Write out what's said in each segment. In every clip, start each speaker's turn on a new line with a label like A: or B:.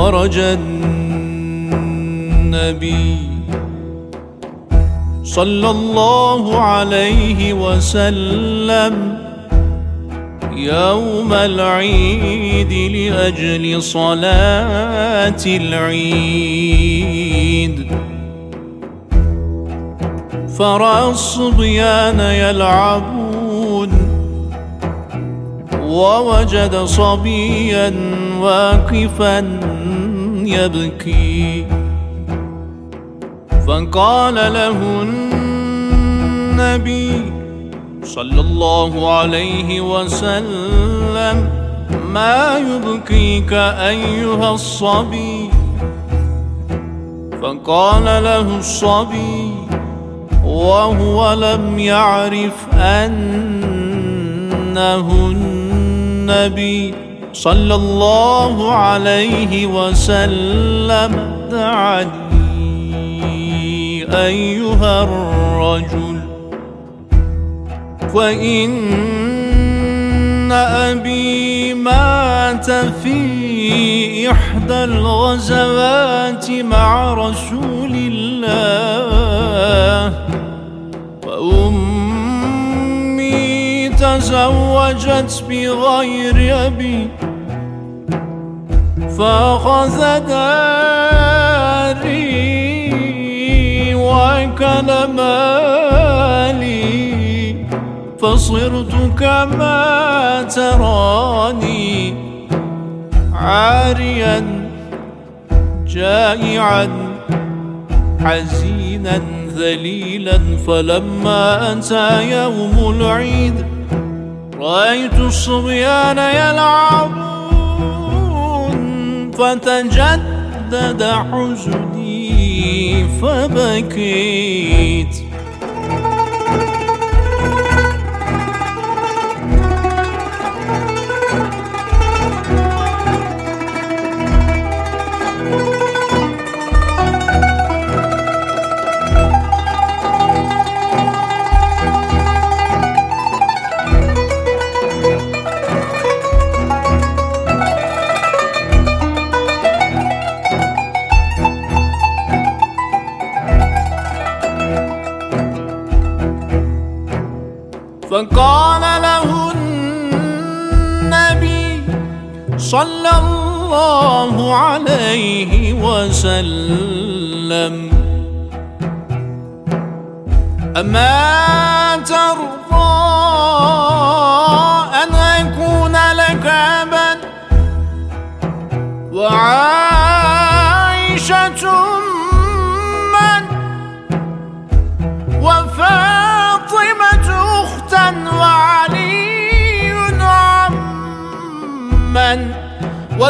A: خرج النبي صلى الله عليه وسلم يوم العيد لأجل صلاة العيد. فرأى الصبيان يلعبون ووجد صبيا واقفا يبكي. فقال له النبي صلى الله عليه وسلم ما يبكيك أيها الصبي؟ فقال له الصبي وهو لم يعرف أنه النبي صلى الله عليه وسلم دعني أيها الرجل وإن أبي مات في إحدى الغزوات مع رسول الله وأمي تزوجت بغير أبي فأخذ داري وكل مالي فصرت كما تراني عاريا جائعا حزينا ذليلا فلما أتى يوم العيد رأيت الصبيان يلعبون فتجدد حزني فبكيت. صلى الله عليه وسلم. أما ترضى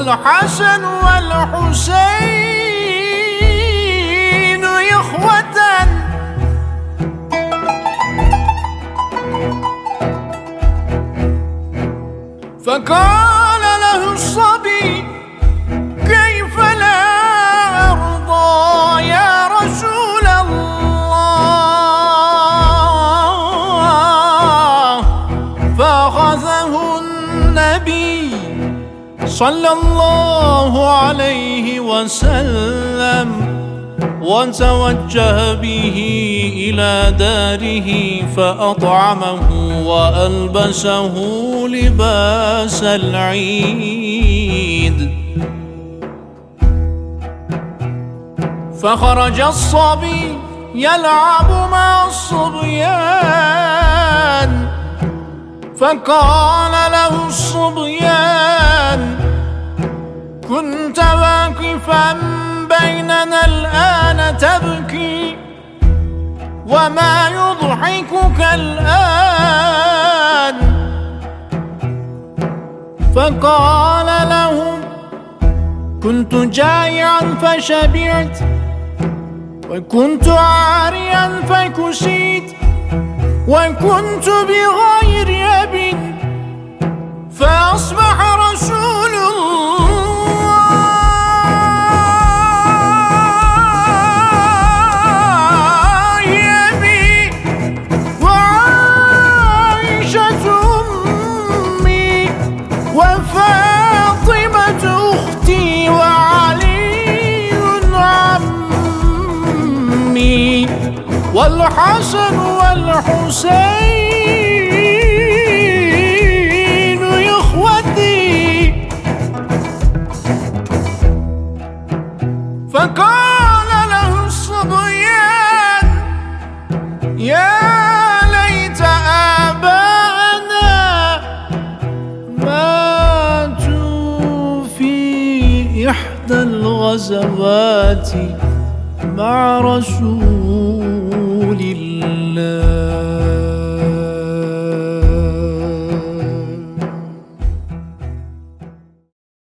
A: والحسن والحسين إخوة. فقال له الصبي صلى الله عليه وسلم وتوجه به إلى داره فأطعمه وألبسه لباس العيد. فخرج الصبي يلعب مع الصبيان فقال له الصبيان واقفا بيننا الآن تبكي وما يضحكك الآن. فقال لهم كنت جائعا فشبعت وكنت عاريا فكسيت وكنت بغير أب فأصبح رسول الله الحسن والحسين إخوتي. فقال له الصبيان يا ليت آباءنا ماتوا في إحدى الغزوات مع رسول لله.